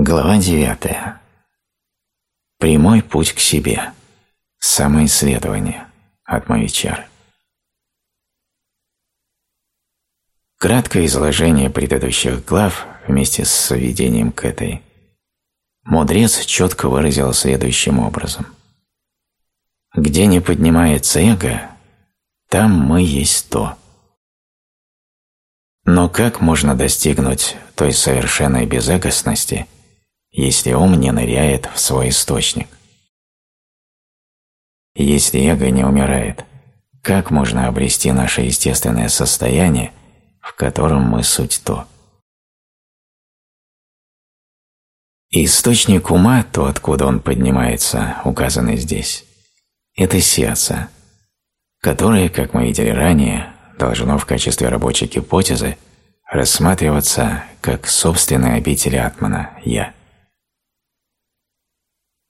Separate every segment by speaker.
Speaker 1: Глава 9. Прямой путь к себе. Самоисследование. От Мавичары. Краткое изложение предыдущих глав вместе с введением к этой. Мудрец четко выразил следующим образом. Где не поднимается эго, там мы есть то. Но как можно достигнуть той совершенной безэгостности – если ум не ныряет в свой источник. Если эго не умирает, как можно обрести наше естественное состояние, в котором мы суть то? Источник ума, то, откуда он поднимается, указанный здесь, это сердце, которое, как мы видели ранее, должно в качестве рабочей гипотезы рассматриваться как собственная обитель Атмана – «Я».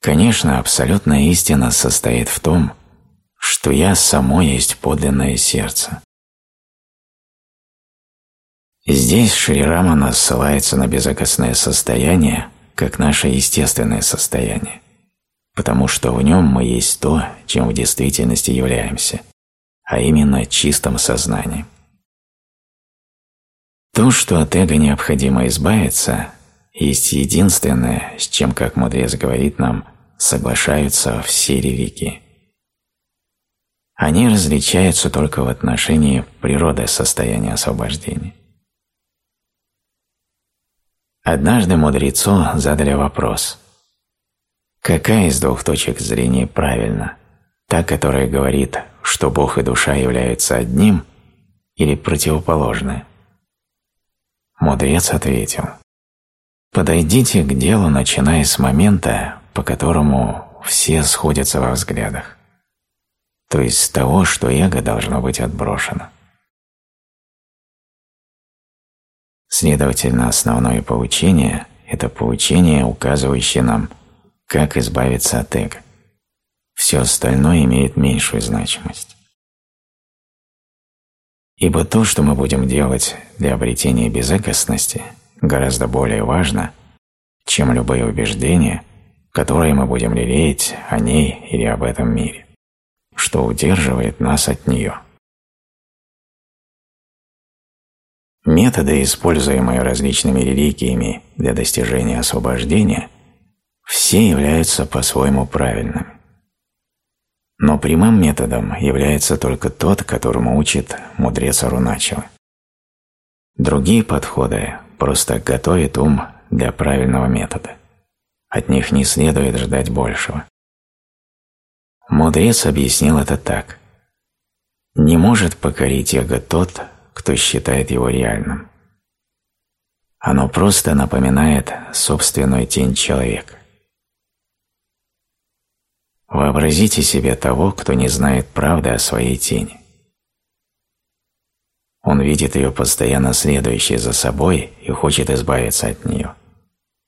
Speaker 1: Конечно, абсолютная истина состоит в том, что я само есть подлинное сердце. Здесь Шри Рамана ссылается на безопасное состояние, как наше естественное состояние, потому что в нем мы есть то, чем в действительности являемся, а именно чистым сознанием. То, что от эго необходимо избавиться, есть единственное, с чем, как мудрец говорит нам, соглашаются все религии. Они различаются только в отношении природы состояния освобождения. Однажды мудрецу задали вопрос, какая из двух точек зрения правильна, та, которая говорит, что Бог и душа являются одним, или противоположная? Мудрец ответил, Подойдите к делу, начиная с момента, по которому все сходятся во взглядах, то есть с того, что эго должно быть отброшено. Следовательно, основное поучение – это поучение, указывающее нам, как избавиться от эго. Все остальное имеет меньшую значимость. Ибо то, что мы будем делать для обретения безэгостности – гораздо более важно, чем любые убеждения, которые мы будем лелеять о ней или об этом мире, что удерживает нас от нее. Методы, используемые различными религиями для достижения освобождения, все являются по-своему правильными. Но прямым методом является только тот, которому учит мудрец Аруначева. Другие подходы просто готовит ум для правильного метода. От них не следует ждать большего. Мудрец объяснил это так. Не может покорить эго тот, кто считает его реальным. Оно просто напоминает собственную тень человека. Вообразите себе того, кто не знает правды о своей тени. Он видит ее постоянно следующей за собой и хочет избавиться от нее.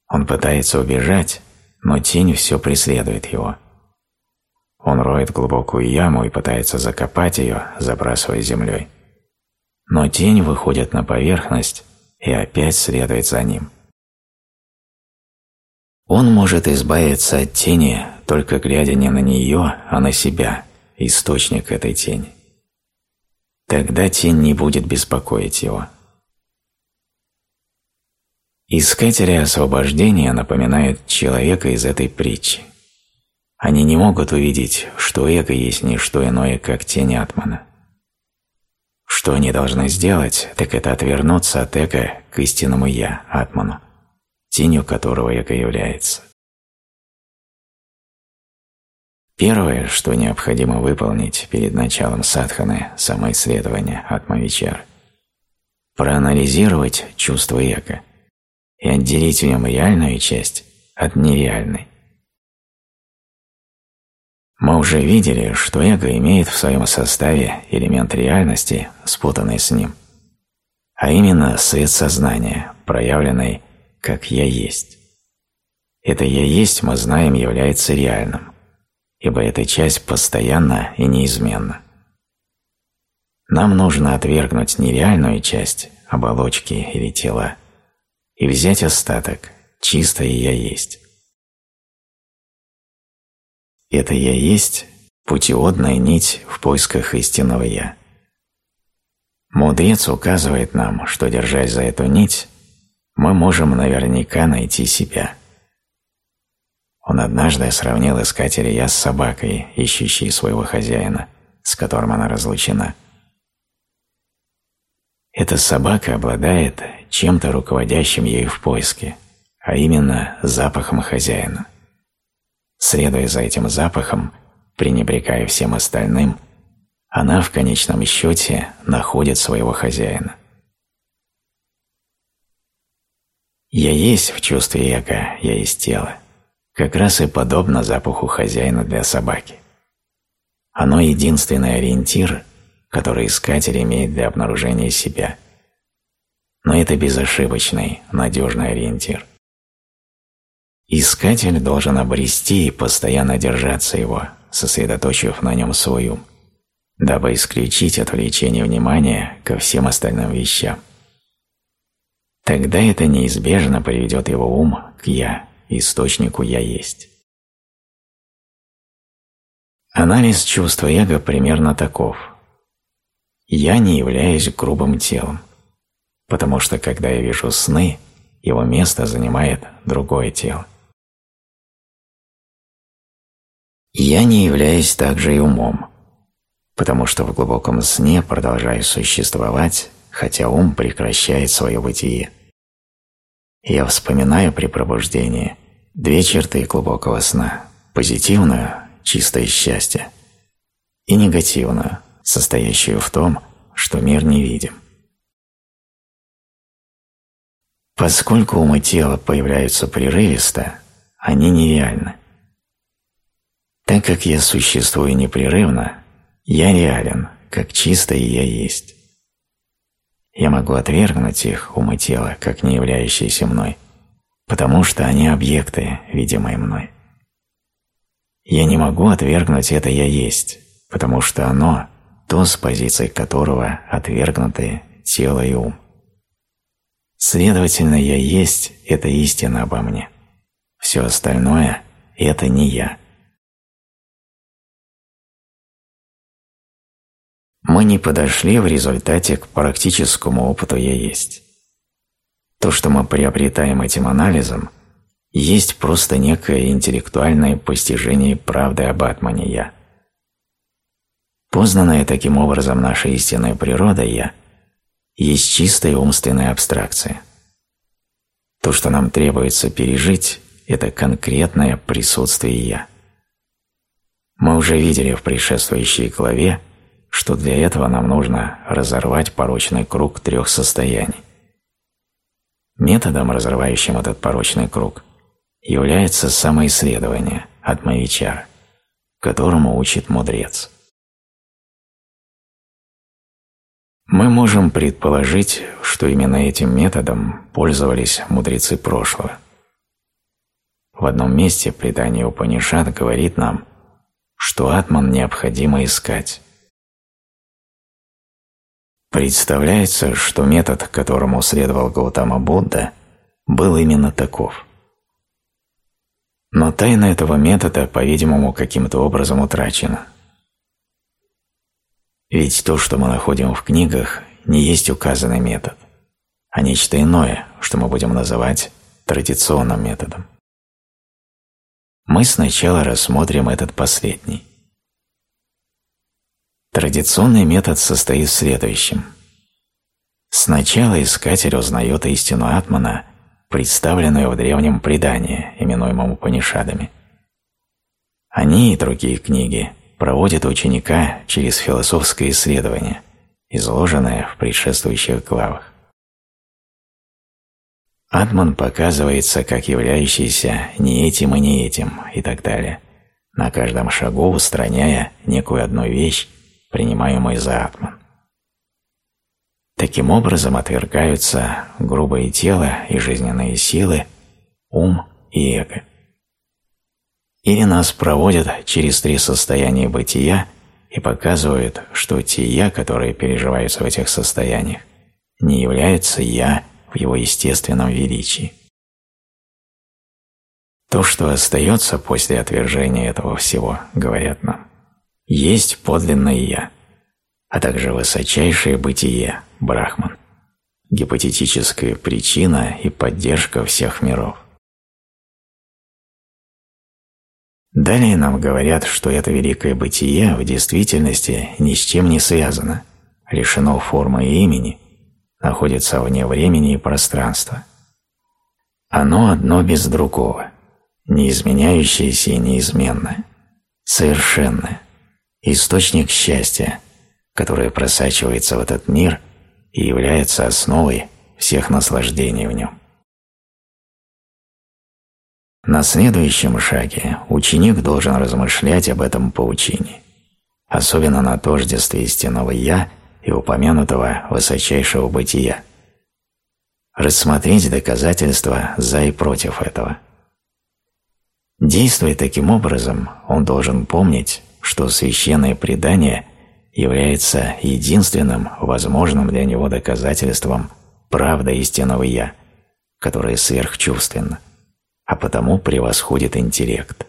Speaker 1: Он пытается убежать, но тень все преследует его. Он роет глубокую яму и пытается закопать ее, забрасывая землей. Но тень выходит на поверхность и опять следует за ним. Он может избавиться от тени, только глядя не на нее, а на себя, источник этой тени. Тогда тень не будет беспокоить его. Искатели освобождения напоминают человека из этой притчи. Они не могут увидеть, что эго есть не что иное, как тень Атмана. Что они должны сделать, так это отвернуться от эго к истинному Я, Атману, тенью которого эго является. Первое, что необходимо выполнить перед началом садханы самоисследования Атмавичар – проанализировать чувство эго и отделить в нем реальную часть от нереальной. Мы уже видели, что эго имеет в своем составе элемент реальности, спутанный с ним, а именно свет сознания, проявленный как «я есть». Это «я есть» мы знаем является реальным, ибо эта часть постоянна и неизменна. Нам нужно отвергнуть нереальную часть, оболочки или тела, и взять остаток, чистое «я есть». Это «я есть» – путеводная нить в поисках истинного «я». Мудрец указывает нам, что, держась за эту нить, мы можем наверняка найти себя. Он однажды сравнил искателя «я» с собакой, ищущей своего хозяина, с которым она разлучена. Эта собака обладает чем-то руководящим ей в поиске, а именно запахом хозяина. Следуя за этим запахом, пренебрегая всем остальным, она в конечном счете находит своего хозяина. «Я есть в чувстве эго, я есть тело» как раз и подобно запаху хозяина для собаки. Оно единственный ориентир, который искатель имеет для обнаружения себя. Но это безошибочный, надежный ориентир. Искатель должен обрести и постоянно держаться его, сосредоточив на нем свой ум, дабы исключить отвлечение внимания ко всем остальным вещам. Тогда это неизбежно приведет его ум к «я», источнику «я есть». Анализ чувства эго примерно таков. Я не являюсь грубым телом, потому что когда я вижу сны, его место занимает другое тело. Я не являюсь также и умом, потому что в глубоком сне продолжаю существовать, хотя ум прекращает свое бытие. Я вспоминаю при пробуждении две черты глубокого сна – позитивную – чистое счастье, и негативную, состоящую в том, что мир не видим. Поскольку ум и тело появляются прерывисто, они нереальны. Так как я существую непрерывно, я реален, как чистое я есть. Я могу отвергнуть их, ум и тело, как не являющиеся мной, потому что они объекты, видимые мной. Я не могу отвергнуть это «я есть», потому что оно – то, с позиции которого отвергнуты тело и ум. Следовательно, «я есть» – это истина обо мне. Все остальное – это не я. Мы не подошли в результате к практическому опыту «я есть». То, что мы приобретаем этим анализом, есть просто некое интеллектуальное постижение правды об атмане «я». Познанная таким образом наша истинная природа «я» есть чистая умственная абстракция. То, что нам требуется пережить, это конкретное присутствие «я». Мы уже видели в предшествующей главе, что для этого нам нужно разорвать порочный круг трех состояний. Методом, разрывающим этот порочный круг, является самоисследование от Мавичара, которому учит мудрец. Мы можем предположить, что именно этим методом пользовались мудрецы прошлого. В одном месте предание Упанишат говорит нам, что атман необходимо искать. Представляется, что метод, которому следовал Гаутама Будда, был именно таков. Но тайна этого метода, по-видимому, каким-то образом утрачена. Ведь то, что мы находим в книгах, не есть указанный метод, а нечто иное, что мы будем называть традиционным методом. Мы сначала рассмотрим этот последний. Традиционный метод состоит в следующем. Сначала искатель узнает истину Атмана, представленную в древнем предании, именуемом Панишадами. Они и другие книги проводят ученика через философское исследование, изложенное в предшествующих главах. Атман показывается как являющийся не этим и не этим и так далее, на каждом шагу устраняя некую одну вещь, принимаемый за атман. Таким образом отвергаются грубое тело и жизненные силы, ум и эго. Или нас проводят через три состояния бытия и показывают, что те «я», которые переживаются в этих состояниях, не являются «я» в его естественном величии. То, что остается после отвержения этого всего, говорят нам, есть подлинное «я», а также высочайшее бытие, Брахман, гипотетическая причина и поддержка всех миров. Далее нам говорят, что это великое бытие в действительности ни с чем не связано, лишено формы и имени, находится вне времени и пространства. Оно одно без другого, неизменяющееся и неизменное, совершенное, источник счастья, которое просачивается в этот мир и является основой всех наслаждений в нем. На следующем шаге ученик должен размышлять об этом поучении, особенно на тождестве истинного «я» и упомянутого высочайшего бытия. Рассмотреть доказательства за и против этого. Действуя таким образом, он должен помнить, что священное предание является единственным возможным для него доказательством правды истинного «я», которое сверхчувственно – а потому превосходит интеллект.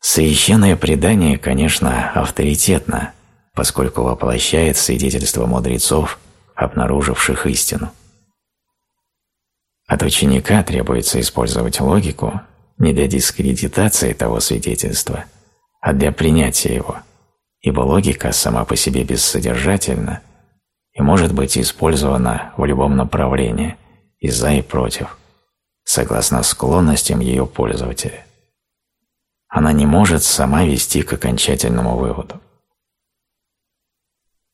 Speaker 1: Священное предание, конечно, авторитетно, поскольку воплощает свидетельство мудрецов, обнаруживших истину. От ученика требуется использовать логику не для дискредитации того свидетельства, а для принятия его, ибо логика сама по себе бессодержательна и может быть использована в любом направлении, и за и против согласно склонностям ее пользователя. Она не может сама вести к окончательному выводу.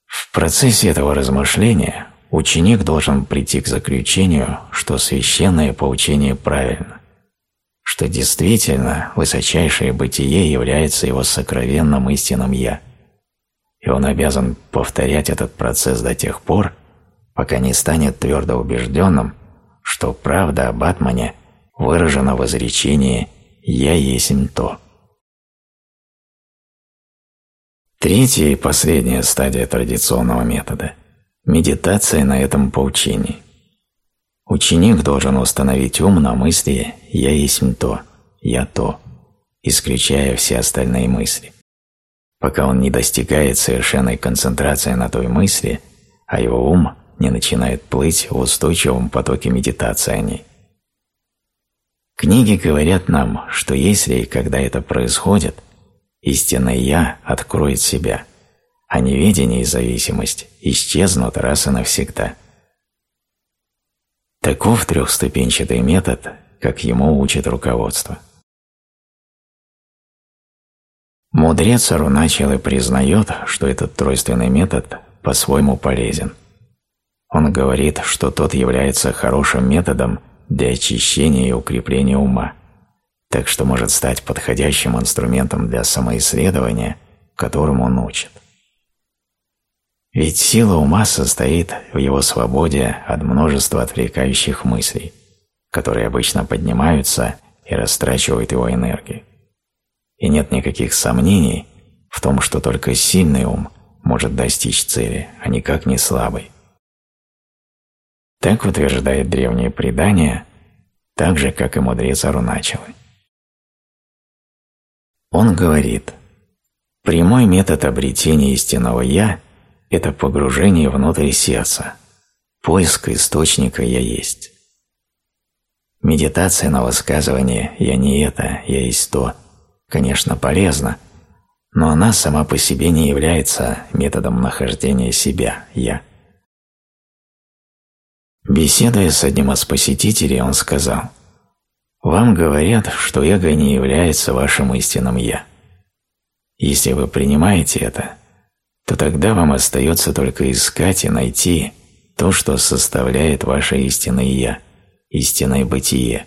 Speaker 1: В процессе этого размышления ученик должен прийти к заключению, что священное поучение правильно, что действительно высочайшее бытие является его сокровенным истинным «я», и он обязан повторять этот процесс до тех пор, пока не станет твердо убежденным, что правда об Атмане выражена в изречении «Я есмь то». Третья и последняя стадия традиционного метода – медитация на этом поучении. Ученик должен установить ум на мысли «я есмь то», «я то», исключая все остальные мысли. Пока он не достигает совершенной концентрации на той мысли, а его ум не начинает плыть в устойчивом потоке медитации о ней. Книги говорят нам, что если и когда это происходит, истинное «я» откроет себя, а неведение и зависимость исчезнут раз и навсегда. Таков трехступенчатый метод, как ему учит руководство. Мудрец Аруначалы признает, что этот тройственный метод по-своему полезен – он говорит, что тот является хорошим методом для очищения и укрепления ума, так что может стать подходящим инструментом для самоисследования, которому он учит. Ведь сила ума состоит в его свободе от множества отвлекающих мыслей, которые обычно поднимаются и растрачивают его энергию. И нет никаких сомнений в том, что только сильный ум может достичь цели, а никак не слабый. Так утверждает древнее предание, так же, как и мудрец Аруначалы. Он говорит, прямой метод обретения истинного «я» – это погружение внутрь сердца, поиск источника «я есть». Медитация на высказывание «я не это, я есть то» конечно, полезна, но она сама по себе не является методом нахождения себя, «я». Беседуя с одним из посетителей, он сказал, «Вам говорят, что эго не является вашим истинным «я». Если вы принимаете это, то тогда вам остается только искать и найти то, что составляет ваше истинное «я», истинное бытие,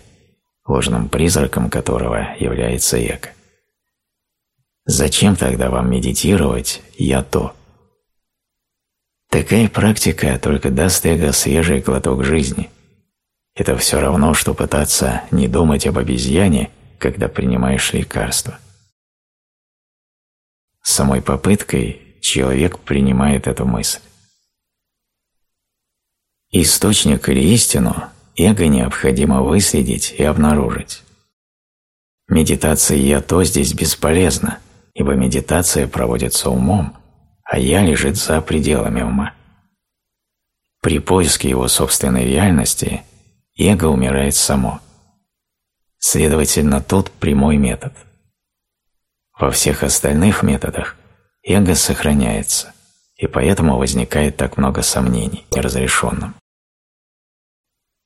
Speaker 1: ложным призраком которого является эго. Зачем тогда вам медитировать «я то»? Такая практика только даст эго свежий глоток жизни. Это все равно, что пытаться не думать об обезьяне, когда принимаешь лекарство. Самой попыткой человек принимает эту мысль. Источник или истину эго необходимо выследить и обнаружить. Медитация «я-то» здесь бесполезна, ибо медитация проводится умом, а «я» лежит за пределами ума. При поиске его собственной реальности эго умирает само. Следовательно, тут прямой метод. Во всех остальных методах эго сохраняется, и поэтому возникает так много сомнений неразрешенным.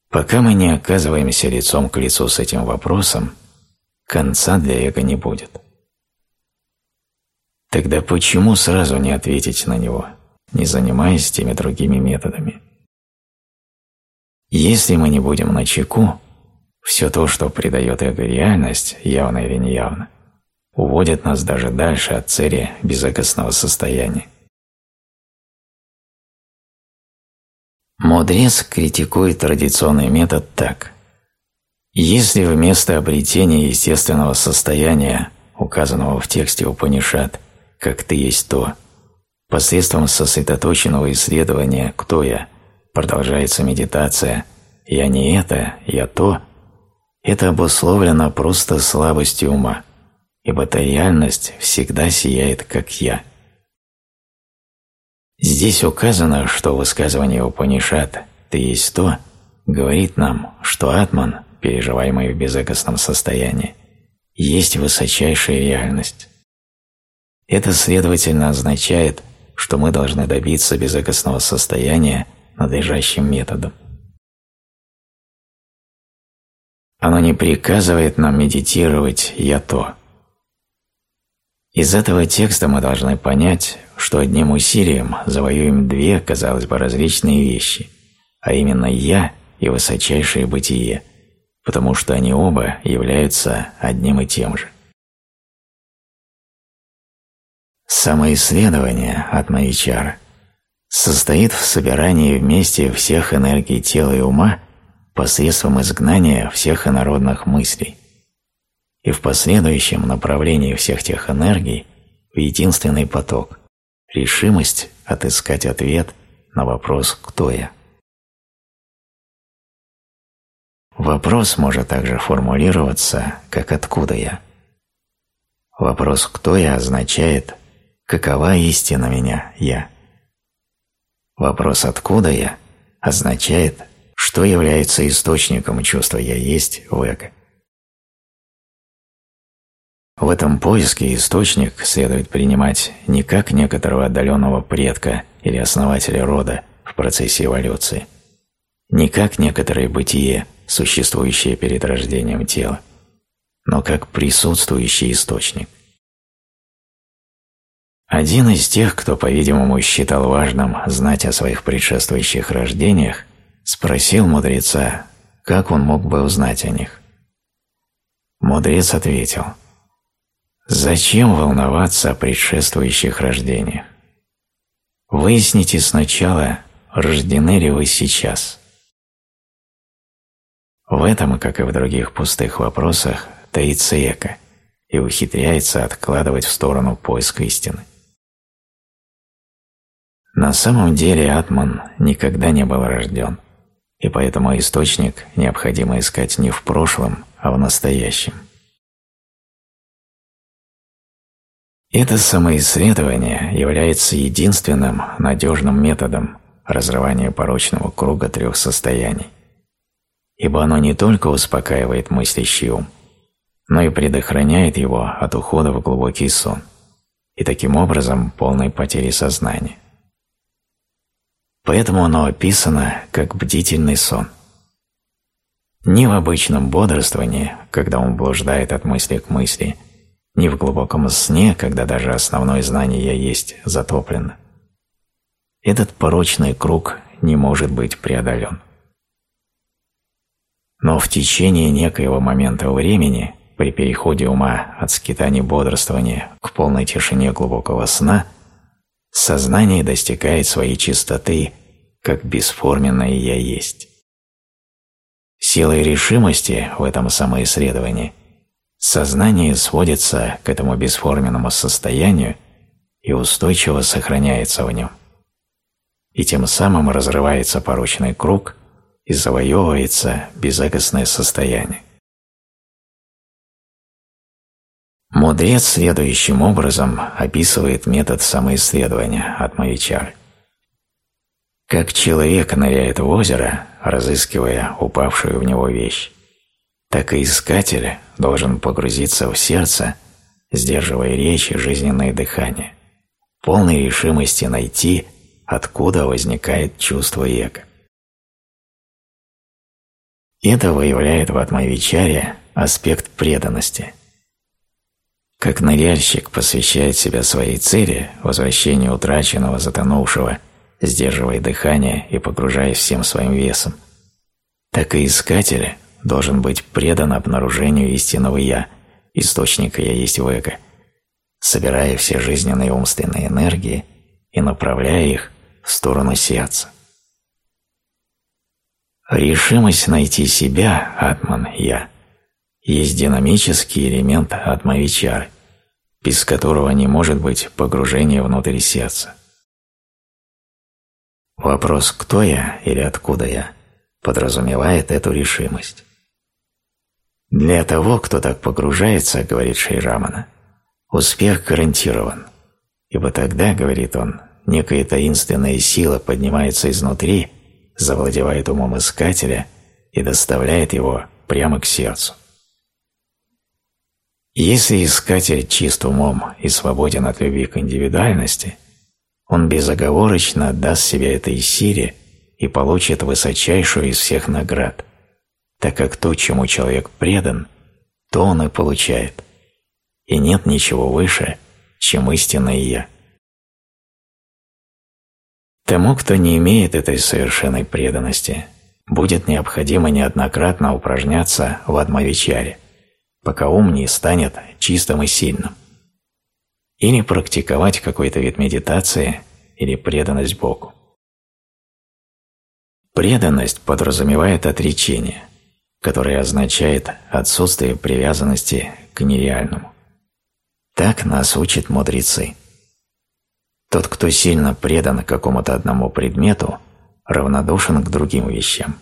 Speaker 1: Пока мы не оказываемся лицом к лицу с этим вопросом, конца для эго не будет. Тогда почему сразу не ответить на него, не занимаясь теми другими методами? Если мы не будем на чеку, все то, что придает эго реальность, явно или неявно, уводит нас даже дальше от цели безэгостного состояния. Мудрец критикует традиционный метод так. Если вместо обретения естественного состояния, указанного в тексте Упанишат, как «ты есть то», посредством сосредоточенного исследования «кто я» продолжается медитация «я не это, я то», это обусловлено просто слабостью ума, ибо та реальность всегда сияет, как «я». Здесь указано, что высказывание Упанишат «ты есть то» говорит нам, что Атман – переживаемой в безэгостном состоянии, есть высочайшая реальность. Это, следовательно, означает, что мы должны добиться безэгостного состояния надлежащим методом. Оно не приказывает нам медитировать «я то». Из этого текста мы должны понять, что одним усилием завоюем две, казалось бы, различные вещи, а именно «я» и высочайшее бытие – потому что они оба являются одним и тем же. Самоисследование от Маичара состоит в собирании вместе всех энергий тела и ума посредством изгнания всех инородных мыслей и в последующем направлении всех тех энергий в единственный поток – решимость отыскать ответ на вопрос «Кто я?». Вопрос может также формулироваться как «откуда я?». Вопрос «кто я?» означает «какова истина меня, я?». Вопрос «откуда я?» означает «что является источником чувства «я есть» в эго?». В этом поиске источник следует принимать не как некоторого отдаленного предка или основателя рода в процессе эволюции, не как некоторое бытие – существующее перед рождением тела, но как присутствующий источник. Один из тех, кто, по-видимому, считал важным знать о своих предшествующих рождениях, спросил мудреца, как он мог бы узнать о них. Мудрец ответил, «Зачем волноваться о предшествующих рождениях? Выясните сначала, рождены ли вы сейчас». В этом, как и в других пустых вопросах, таится эко и ухитряется откладывать в сторону поиск истины. На самом деле Атман никогда не был рожден, и поэтому источник необходимо искать не в прошлом, а в настоящем. Это самоисследование является единственным надежным методом разрывания порочного круга трех состояний – ибо оно не только успокаивает мыслящий ум, но и предохраняет его от ухода в глубокий сон и таким образом полной потери сознания. Поэтому оно описано как бдительный сон. Не в обычном бодрствовании, когда он блуждает от мысли к мысли, не в глубоком сне, когда даже основное знание «я есть» затоплено. Этот порочный круг не может быть преодолен. Но в течение некоего момента времени, при переходе ума от скитаний бодрствования к полной тишине глубокого сна, сознание достигает своей чистоты, как бесформенное «я есть». Силой решимости в этом самоисследовании сознание сводится к этому бесформенному состоянию и устойчиво сохраняется в нем. И тем самым разрывается порочный круг – и завоевывается безэгостное состояние. Мудрец следующим образом описывает метод самоисследования от Мавичары. Как человек ныряет в озеро, разыскивая упавшую в него вещь, так и искатель должен погрузиться в сердце, сдерживая речь и жизненное дыхание, полной решимости найти, откуда возникает чувство эго. Это выявляет в Атмавичаре аспект преданности. Как ныряльщик посвящает себя своей цели, возвращению утраченного, затонувшего, сдерживая дыхание и погружаясь всем своим весом, так и искатель должен быть предан обнаружению истинного «я», источника «я есть в эго», собирая все жизненные умственные энергии и направляя их в сторону сердца. Решимость найти себя, Атман, Я, есть динамический элемент Атмавичары, без которого не может быть погружения внутрь сердца. Вопрос «кто я» или «откуда я» подразумевает эту решимость. Для того, кто так погружается, говорит Шейрамана, успех гарантирован, ибо тогда, говорит он, некая таинственная сила поднимается изнутри – завладевает умом искателя и доставляет его прямо к сердцу. Если искатель чист умом и свободен от любви к индивидуальности, он безоговорочно отдаст себя этой силе и получит высочайшую из всех наград, так как то, чему человек предан, то он и получает, и нет ничего выше, чем истинное «Я». Тому, кто не имеет этой совершенной преданности, будет необходимо неоднократно упражняться в Адмавичаре, пока ум не станет чистым и сильным. Или практиковать какой-то вид медитации или преданность Богу. Преданность подразумевает отречение, которое означает отсутствие привязанности к нереальному. Так нас учат мудрецы. Тот, кто сильно предан какому-то одному предмету, равнодушен к другим вещам.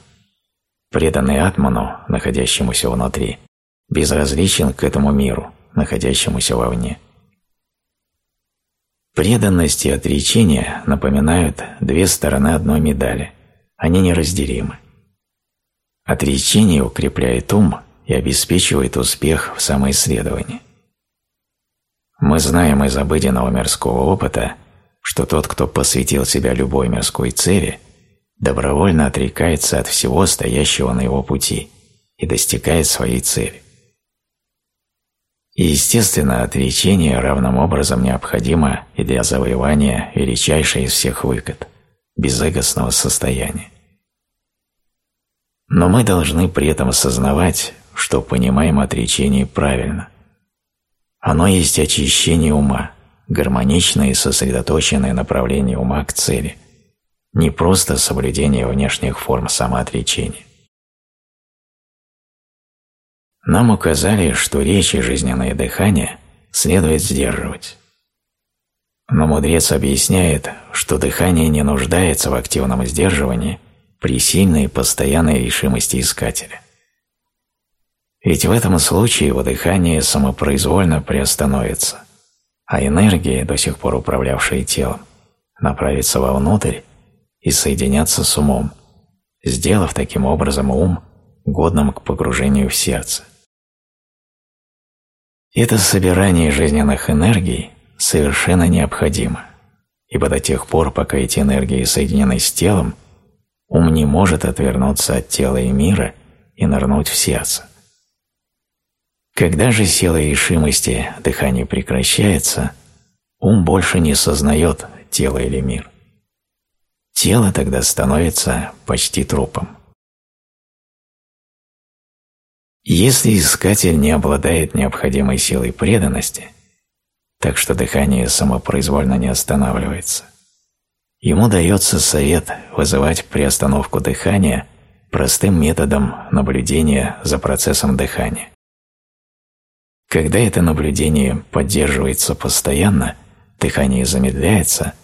Speaker 1: Преданный Атману, находящемуся внутри, безразличен к этому миру, находящемуся вовне. Преданность и отречение напоминают две стороны одной медали. Они неразделимы. Отречение укрепляет ум и обеспечивает успех в самоисследовании. Мы знаем из обыденного мирского опыта, что тот, кто посвятил себя любой мирской цели, добровольно отрекается от всего стоящего на его пути и достигает своей цели. И, естественно, отречение равным образом необходимо и для завоевания величайшей из всех выгод – безэгостного состояния. Но мы должны при этом осознавать, что понимаем отречение правильно. Оно есть очищение ума – гармоничное и сосредоточенное направление ума к цели, не просто соблюдение внешних форм самоотречения. Нам указали, что речь и жизненное дыхание следует сдерживать. Но мудрец объясняет, что дыхание не нуждается в активном сдерживании при сильной постоянной решимости искателя. Ведь в этом случае его дыхание самопроизвольно приостановится – а энергия, до сих пор управлявшая телом, направится вовнутрь и соединяться с умом, сделав таким образом ум годным к погружению в сердце. Это собирание жизненных энергий совершенно необходимо, ибо до тех пор, пока эти энергии соединены с телом, ум не может отвернуться от тела и мира и нырнуть в сердце. Когда же сила решимости дыхания прекращается, ум больше не сознает тело или мир. Тело тогда становится почти трупом. Если искатель не обладает необходимой силой преданности, так что дыхание самопроизвольно не останавливается, ему дается совет вызывать приостановку дыхания простым методом наблюдения за процессом дыхания. Когда это наблюдение поддерживается постоянно, дыхание замедляется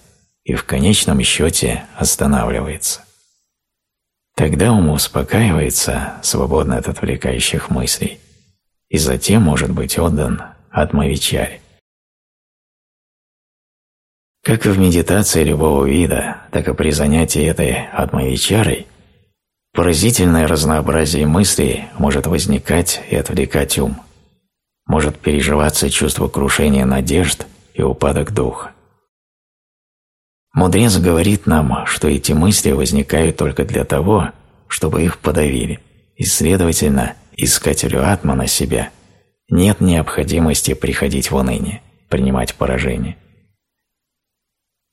Speaker 1: и в конечном счете останавливается. Тогда ум успокаивается, свободно от отвлекающих мыслей, и затем может быть отдан атмавичаре. Как и в медитации любого вида, так и при занятии этой атмавичарой поразительное разнообразие мыслей может возникать и отвлекать ум, может переживаться чувство крушения надежд и упадок духа. Мудрец говорит нам, что эти мысли возникают только для того, чтобы их подавили, и, следовательно, искателю атмана себя нет необходимости приходить в уныние, принимать поражение.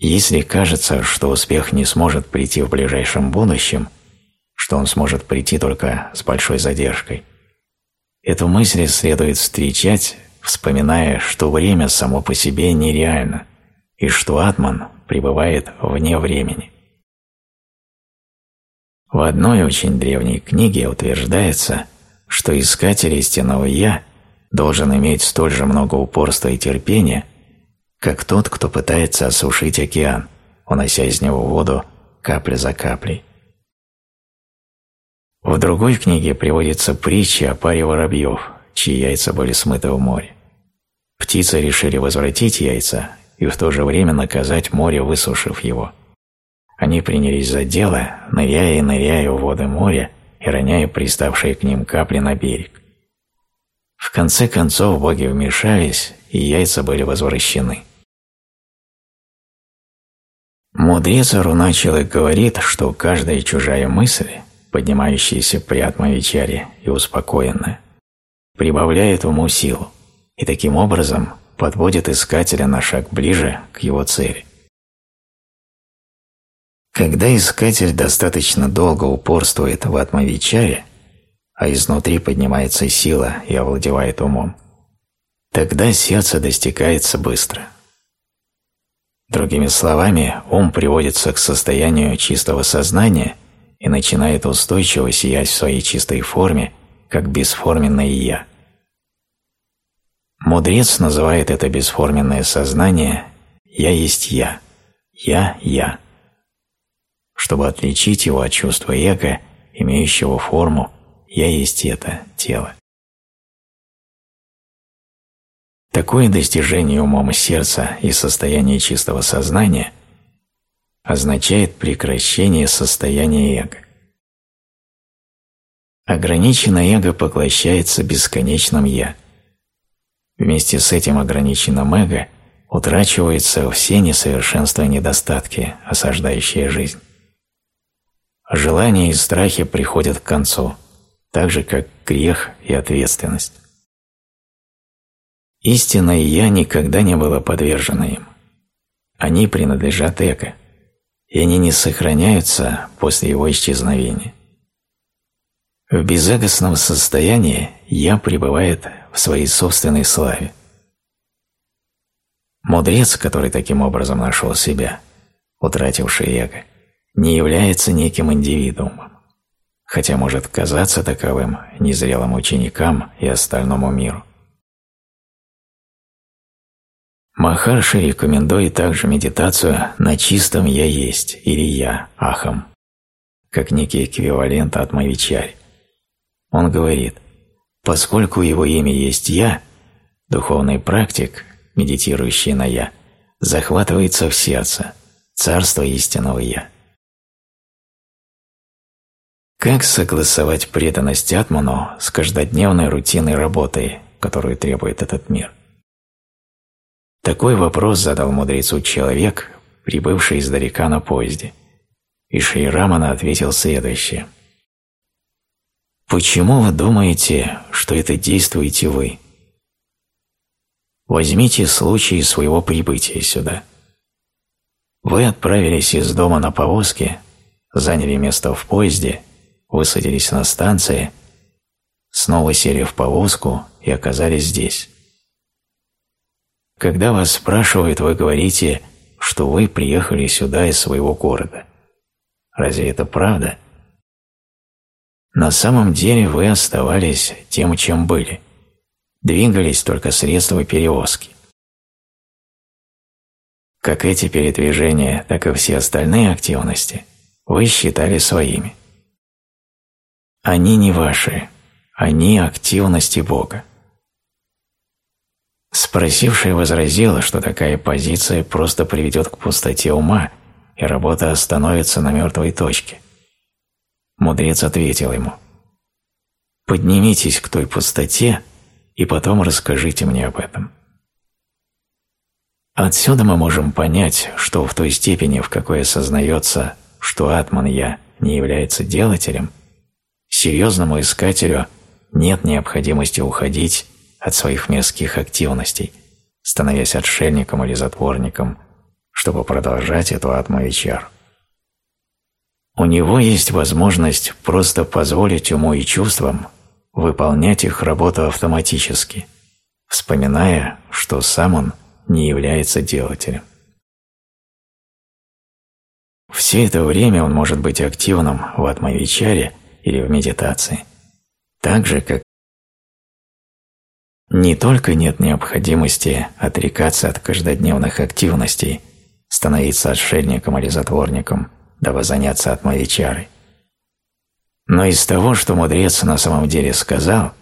Speaker 1: Если кажется, что успех не сможет прийти в ближайшем будущем, что он сможет прийти только с большой задержкой, эту мысль следует встречать, вспоминая, что время само по себе нереально, и что атман пребывает вне времени. В одной очень древней книге утверждается, что искатель истинного «я» должен иметь столь же много упорства и терпения, как тот, кто пытается осушить океан, унося из него воду капля за каплей. В другой книге приводится притча о паре воробьев, чьи яйца были смыты в море. Птицы решили возвратить яйца и в то же время наказать море, высушив его. Они принялись за дело, ныряя и ныряя в воды моря и роняя приставшие к ним капли на берег. В конце концов боги вмешались, и яйца были возвращены. Мудрец Аруначилы говорит, что каждая чужая мысль, поднимающаяся при атмавичаре и успокоенная, прибавляет уму силу и таким образом подводит искателя на шаг ближе к его цели. Когда искатель достаточно долго упорствует в атмавичаре, а изнутри поднимается сила и овладевает умом, тогда сердце достигается быстро. Другими словами, ум приводится к состоянию чистого сознания и начинает устойчиво сиять в своей чистой форме, как бесформенное «я». Мудрец называет это бесформенное сознание «я есть я», «я-я», чтобы отличить его от чувства эго, имеющего форму «я есть это» тело. Такое достижение умом сердца и состояние чистого сознания означает прекращение состояния эго. Ограниченное эго поглощается бесконечным «я». Вместе с этим ограниченным эго утрачиваются все несовершенства и недостатки, осаждающие жизнь. Желания и страхи приходят к концу, так же как грех и ответственность. Истинное «я» никогда не было подвержено им. Они принадлежат эго, и они не сохраняются после его исчезновения. В безэгостном состоянии «я» пребывает в своей собственной славе. Мудрец, который таким образом нашел себя, утративший эго, не является неким индивидуумом, хотя может казаться таковым незрелым ученикам и остальному миру. Махарши рекомендует также медитацию на чистом «я есть» или «я» – ахам, как некий эквивалент от Мавичарь. Он говорит, поскольку его имя есть «я», духовный практик, медитирующий на «я», захватывается в сердце, царство истинного «я». Как согласовать преданность Атману с каждодневной рутинной работой, которую требует этот мир – такой вопрос задал мудрецу человек, прибывший издалека на поезде. И Шри ответил следующее. «Почему вы думаете, что это действуете вы? Возьмите случай своего прибытия сюда. Вы отправились из дома на повозке, заняли место в поезде, высадились на станции, снова сели в повозку и оказались здесь. Когда вас спрашивают, вы говорите, что вы приехали сюда из своего города. Разве это правда? На самом деле вы оставались тем, чем были. Двигались только средства перевозки. Как эти передвижения, так и все остальные активности вы считали своими. Они не ваши, они активности Бога. Спросившая возразила, что такая позиция просто приведет к пустоте ума, и работа остановится на мертвой точке. Мудрец ответил ему, «Поднимитесь к той пустоте, и потом расскажите мне об этом». Отсюда мы можем понять, что в той степени, в какой осознается, что Атман-Я не является делателем, серьезному искателю нет необходимости уходить от своих мерзких активностей, становясь отшельником или затворником, чтобы продолжать эту атмавичар. У него есть возможность просто позволить уму и чувствам выполнять их работу автоматически, вспоминая, что сам он не является делателем. Все это время он может быть активным в атмавичаре или в медитации, так же, как не только нет необходимости отрекаться от каждодневных активностей, становиться отшельником или затворником, дабы заняться атмавичарой, но из того, что мудрец на самом деле сказал,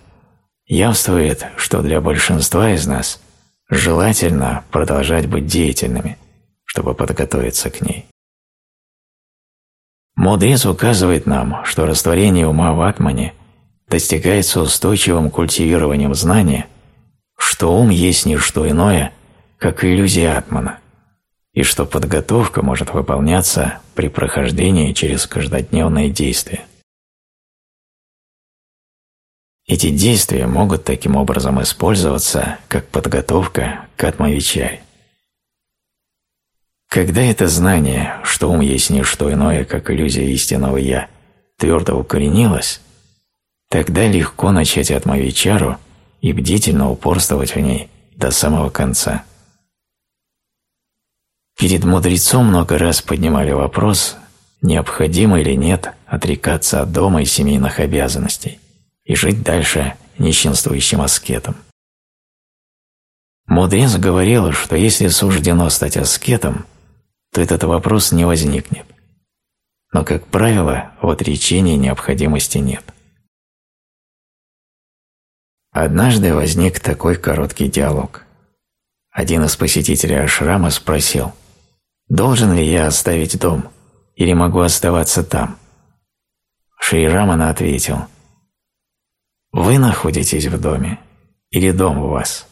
Speaker 1: явствует, что для большинства из нас желательно продолжать быть деятельными, чтобы подготовиться к ней. Мудрец указывает нам, что растворение ума в атмане достигается устойчивым культивированием знания – что ум есть не что иное, как иллюзия атмана, и что подготовка может выполняться при прохождении через каждодневные действия. Эти действия могут таким образом использоваться как подготовка к атмавичаре. Когда это знание, что ум есть не что иное, как иллюзия истинного «я», твердо укоренилось, тогда легко начать атмавичару – и бдительно упорствовать в ней до самого конца. Перед мудрецом много раз поднимали вопрос, необходимо или нет отрекаться от дома и семейных обязанностей и жить дальше нищенствующим аскетом. Мудрец говорил, что если суждено стать аскетом, то этот вопрос не возникнет. Но, как правило, в отречении необходимости нет. Однажды возник такой короткий диалог. Один из посетителей ашрама спросил, «Должен ли я оставить дом или могу оставаться там?» Шри Рамана ответил, «Вы находитесь в доме или дом у вас?»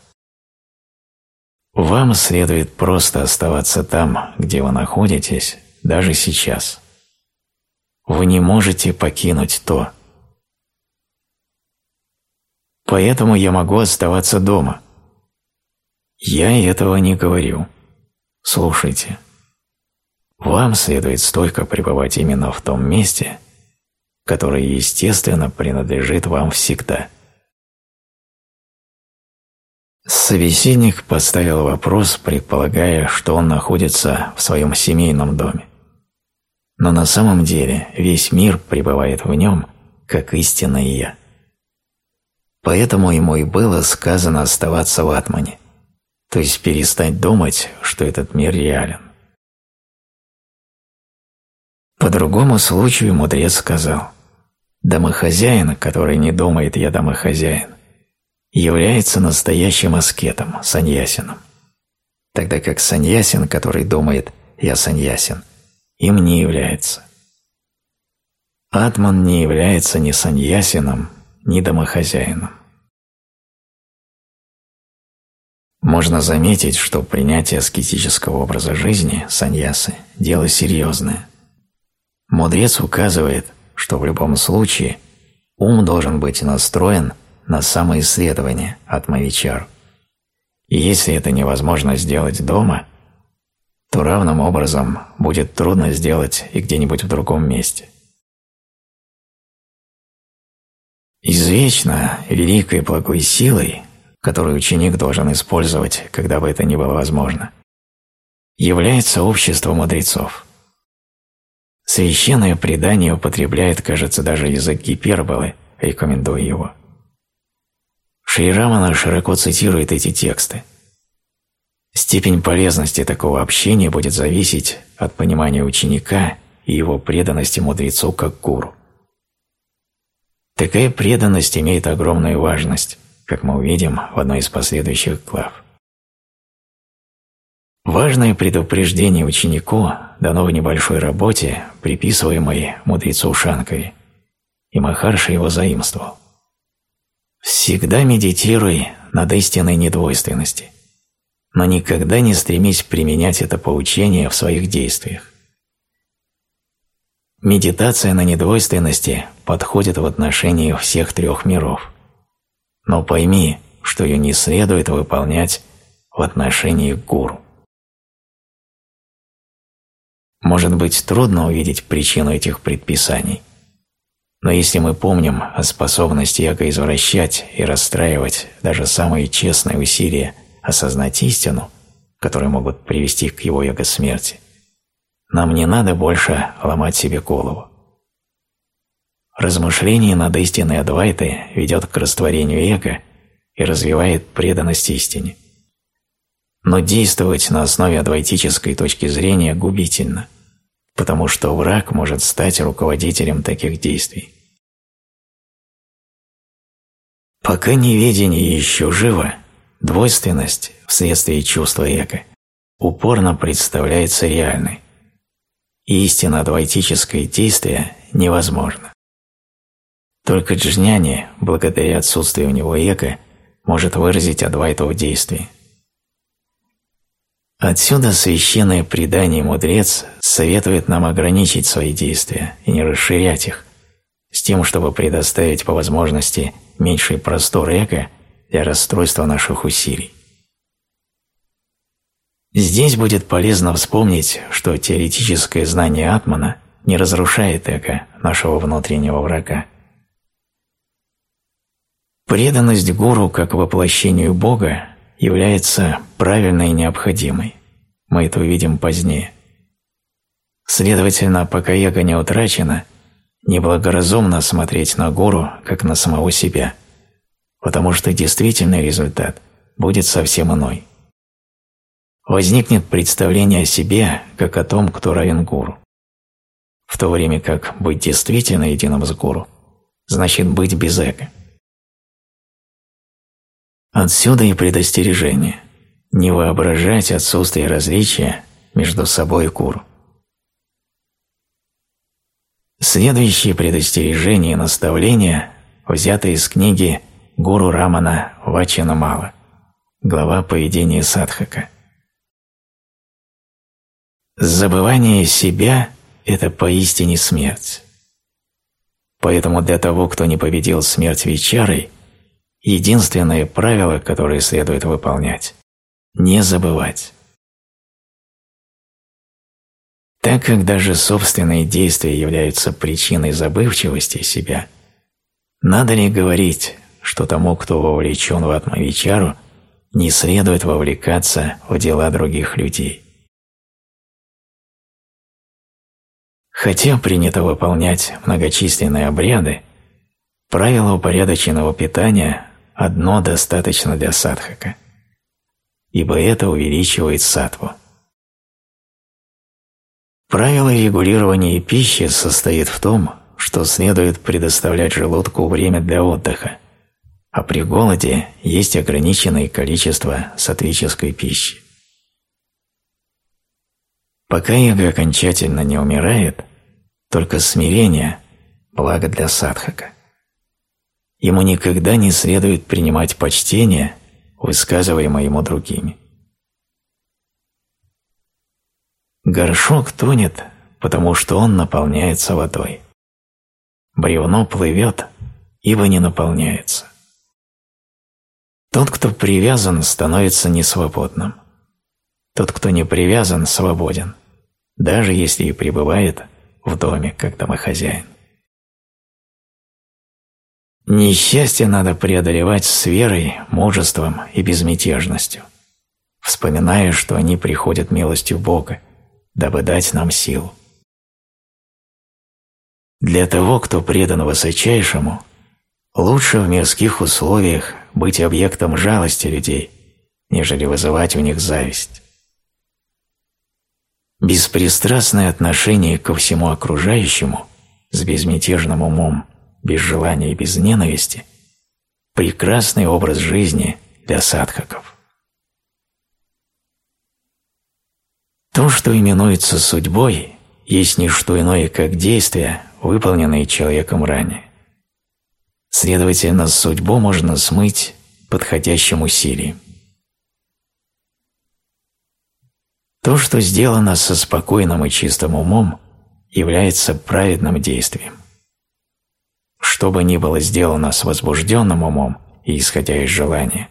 Speaker 1: Вам следует просто оставаться там, где вы находитесь, даже сейчас. Вы не можете покинуть то, поэтому я могу оставаться дома. Я этого не говорю. Слушайте. Вам следует столько пребывать именно в том месте, которое, естественно, принадлежит вам всегда. Собеседник поставил вопрос, предполагая, что он находится в своем семейном доме. Но на самом деле весь мир пребывает в нем, как истинное «Я». Поэтому ему и было сказано оставаться в атмане, то есть перестать думать, что этот мир реален. По другому случаю мудрец сказал, «Домохозяин, который не думает «я домохозяин», является настоящим аскетом, саньясином, тогда как саньясин, который думает «я саньясин», им не является. Атман не является ни саньясином, ни домохозяином. Можно заметить, что принятие аскетического образа жизни, саньясы, дело серьезное. Мудрец указывает, что в любом случае ум должен быть настроен на самоисследование от Мавичар. И если это невозможно сделать дома, то равным образом будет трудно сделать и где-нибудь в другом месте. Извечно великой благой силой, которую ученик должен использовать, когда бы это ни было возможно, является общество мудрецов. Священное предание употребляет, кажется, даже язык гиперболы, рекомендуя его. Шри Рамана широко цитирует эти тексты. Степень полезности такого общения будет зависеть от понимания ученика и его преданности мудрецу как гуру. Такая преданность имеет огромную важность, как мы увидим в одной из последующих глав. Важное предупреждение ученику дано в небольшой работе, приписываемой мудрецу Шанкари, и Махарша его заимствовал. Всегда медитируй над истинной недвойственности, но никогда не стремись применять это поучение в своих действиях. Медитация на недвойственности подходит в отношении всех трех миров, но пойми, что ее не следует выполнять в отношении гуру. Может быть трудно увидеть причину этих предписаний, но если мы помним о способности эго извращать и расстраивать даже самые честные усилия осознать истину, которые могут привести к его эго-смерти, нам не надо больше ломать себе голову. Размышление над истиной Адвайты ведет к растворению эго и развивает преданность истине. Но действовать на основе адвайтической точки зрения губительно – потому что враг может стать руководителем таких действий. Пока неведение еще живо, двойственность вследствие чувства эго упорно представляется реальной, и истинно двойтическое действие невозможно. Только джняни, благодаря отсутствию у него эго, может выразить адвайту в действии. Отсюда священное предание мудрец советует нам ограничить свои действия и не расширять их, с тем, чтобы предоставить по возможности меньший простор эго для расстройства наших усилий. Здесь будет полезно вспомнить, что теоретическое знание Атмана не разрушает эго нашего внутреннего врага. Преданность гуру как воплощению Бога является правильной и необходимой. Мы это увидим позднее. Следовательно, пока эго не утрачено, неблагоразумно смотреть на гуру, как на самого себя, потому что действительный результат будет совсем иной. Возникнет представление о себе, как о том, кто равен гуру. В то время как быть действительно единым с гуру значит быть без эго. Отсюда и предостережение – не воображать отсутствие различия между собой и куру. Следующие предостережения и наставления взяты из книги Гуру Рамана Вачана Мала, глава поведения садхака. Забывание себя – это поистине смерть. Поэтому для того, кто не победил смерть вечерой, Единственное правило, которое следует выполнять – не забывать. Так как даже собственные действия являются причиной забывчивости себя, надо ли говорить, что тому, кто вовлечен в атмавичару, не следует вовлекаться в дела других людей? Хотя принято выполнять многочисленные обряды, правила упорядоченного питания одно достаточно для садхака, ибо это увеличивает сатву. Правило регулирования пищи состоит в том, что следует предоставлять желудку время для отдыха, а при голоде есть ограниченное количество сатвической пищи. Пока эго окончательно не умирает, только смирение – благо для садхака ему никогда не следует принимать почтение, высказываемое ему другими. Горшок тонет, потому что он наполняется водой. Бревно плывет, ибо не наполняется. Тот, кто привязан, становится несвободным. Тот, кто не привязан, свободен, даже если и пребывает в доме как домохозяин. Несчастье надо преодолевать с верой, мужеством и безмятежностью, вспоминая, что они приходят милостью Бога, дабы дать нам силу. Для того, кто предан высочайшему, лучше в мирских условиях быть объектом жалости людей, нежели вызывать у них зависть. Беспристрастное отношение ко всему окружающему с безмятежным умом без желания и без ненависти – прекрасный образ жизни для садхаков. То, что именуется судьбой, есть не что иное, как действия, выполненные человеком ранее. Следовательно, судьбу можно смыть подходящим усилием. То, что сделано со спокойным и чистым умом, является праведным действием. Что бы ни было сделано с возбужденным умом и исходя из желания,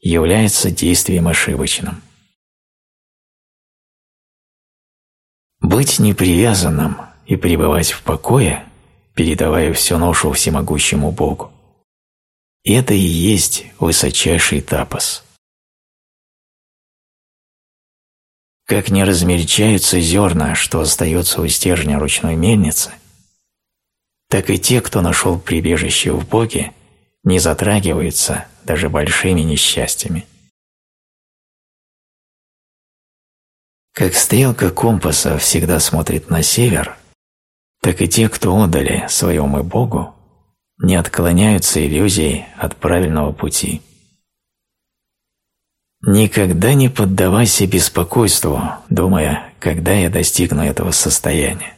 Speaker 1: является действием ошибочным. Быть непривязанным и пребывать в покое, передавая всю ношу всемогущему Богу, это и есть высочайший тапос. Как не размельчаются зерна, что остается у стержня ручной мельницы, так и те, кто нашел прибежище в Боге, не затрагиваются даже большими несчастьями. Как стрелка компаса всегда смотрит на север, так и те, кто отдали своему и Богу, не отклоняются иллюзией от правильного пути. Никогда не поддавайся беспокойству, думая, когда я достигну этого состояния.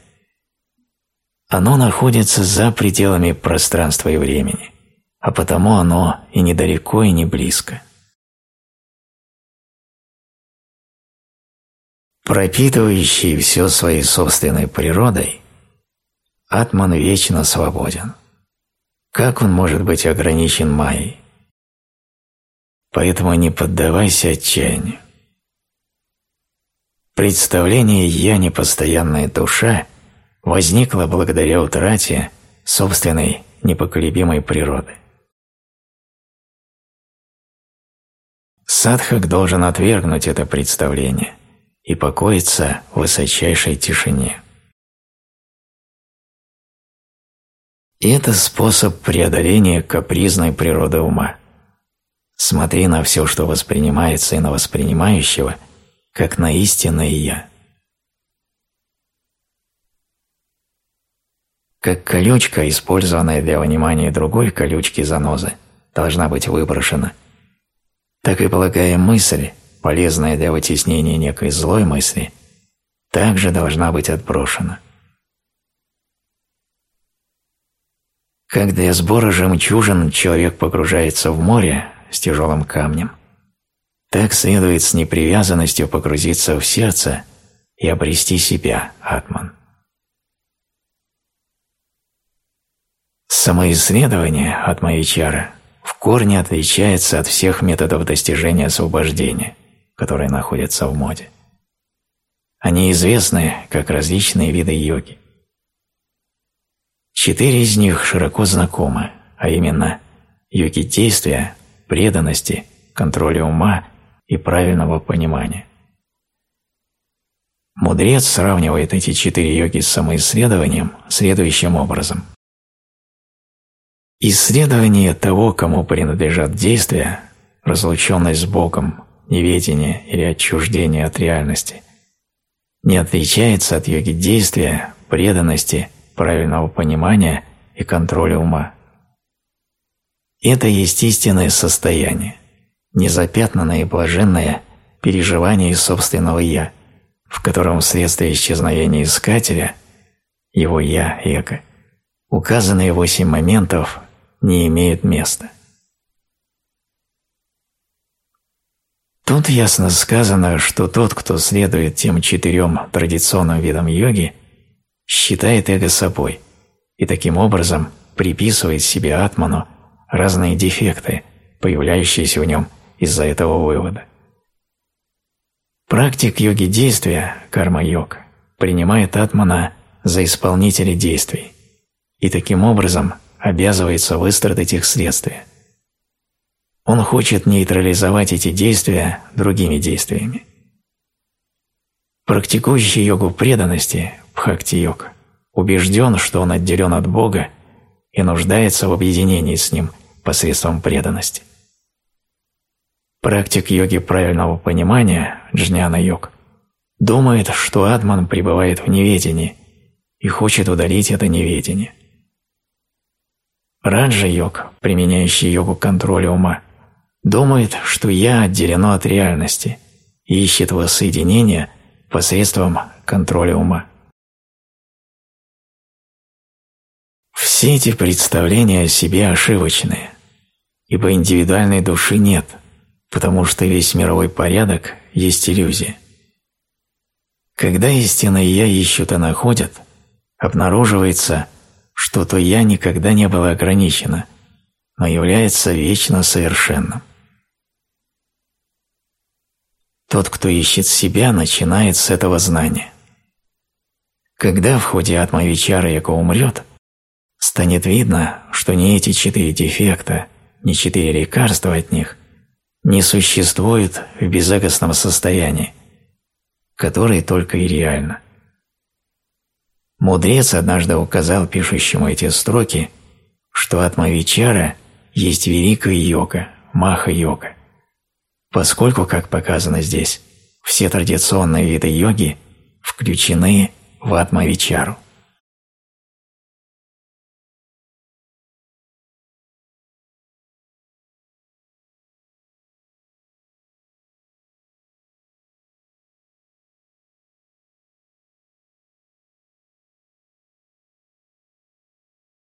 Speaker 1: Оно находится за пределами пространства и времени, а потому оно и недалеко, и не близко. пропитывающий все своей собственной природой, Атман вечно свободен. Как он может быть ограничен майей? Поэтому не поддавайся отчаянию. Представление «я» непостоянная душа возникло благодаря утрате собственной непоколебимой природы. Садхак должен отвергнуть это представление – и покоиться в высочайшей тишине. Это способ преодоления капризной природы ума. Смотри на все, что воспринимается и на воспринимающего, как на истинное «я». Как колючка, использованная для внимания другой колючки занозы, должна быть выброшена, так и полагая мысль, полезная для вытеснения некой злой мысли, также должна быть отброшена. Как для сбора жемчужин человек погружается в море с тяжелым камнем, так следует с непривязанностью погрузиться в сердце и обрести себя, Атман. Самоисследование от Майичара в корне отличается от всех методов достижения освобождения – которые находятся в моде. Они известны как различные виды йоги. Четыре из них широко знакомы, а именно йоги действия, преданности, контроля ума и правильного понимания. Мудрец сравнивает эти четыре йоги с самоисследованием следующим образом. Исследование того, кому принадлежат действия, разлученность с Богом неведение или отчуждение от реальности, не отличается от йоги действия, преданности, правильного понимания и контроля ума. Это естественное состояние, незапятнанное и блаженное переживание собственного «я», в котором вследствие исчезновения искателя, его «я» эго, указанные восемь моментов не имеют места. Тут ясно сказано, что тот, кто следует тем четырем традиционным видам йоги, считает эго собой и таким образом приписывает себе атману разные дефекты, появляющиеся в нем из-за этого вывода. Практик йоги действия, карма-йог, принимает атмана за исполнителя действий и таким образом обязывается выстрадать их следствие – он хочет нейтрализовать эти действия другими действиями. Практикующий йогу преданности, бхакти-йога, убежден, что он отделен от Бога и нуждается в объединении с Ним посредством преданности. Практик йоги правильного понимания, джняна-йог, думает, что атман пребывает в неведении и хочет удалить это неведение. Раджа-йог, применяющий йогу контроля ума, думает, что «я» отделено от реальности и ищет воссоединение посредством контроля ума. Все эти представления о себе ошибочные, ибо индивидуальной души нет, потому что весь мировой порядок есть иллюзия. Когда истинное «я» ищут и находят, обнаруживается, что то «я» никогда не было ограничено, но является вечно совершенным. Тот, кто ищет себя, начинает с этого знания. Когда в ходе атмавичара яко умрет, станет видно, что ни эти четыре дефекта, ни четыре лекарства от них не существуют в безагостном состоянии, которое только и реально. Мудрец однажды указал пишущему эти строки, что атмавичара есть великая йога, маха-йога, поскольку, как показано здесь, все традиционные виды йоги включены в атмавичару.